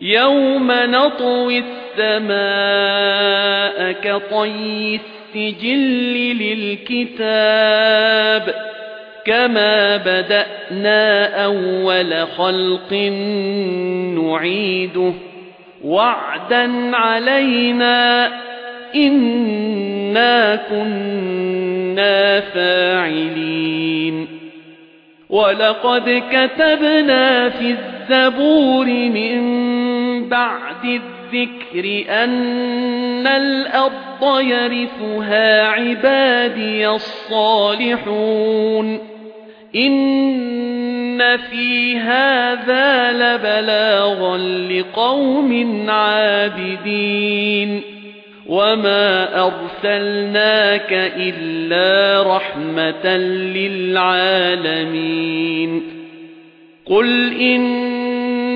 يوم نطوي السماء كطي السجل للكتاب كما بدأنا أول خلق نعيده وعدا علينا إنا كنا فاعلين ولقد كتبنا في الزبور من بعد الذكر أن الأرض يرثها عبادي الصالحون. إن في هذا لبلاغا لقوم عابدين. وما أرسلناك إلا رحمة للعالمين. قل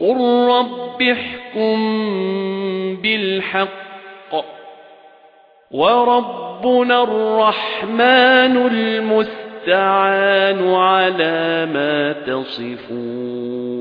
قُل رَّبِّ احْكُم بِالْحَقِّ وَرَبُّنَا الرَّحْمَنُ الْمُسْتَعَانُ عَلَى مَا تَصِفُونَ